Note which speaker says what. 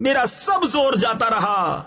Speaker 1: میرا سب زور جاتا رہا۔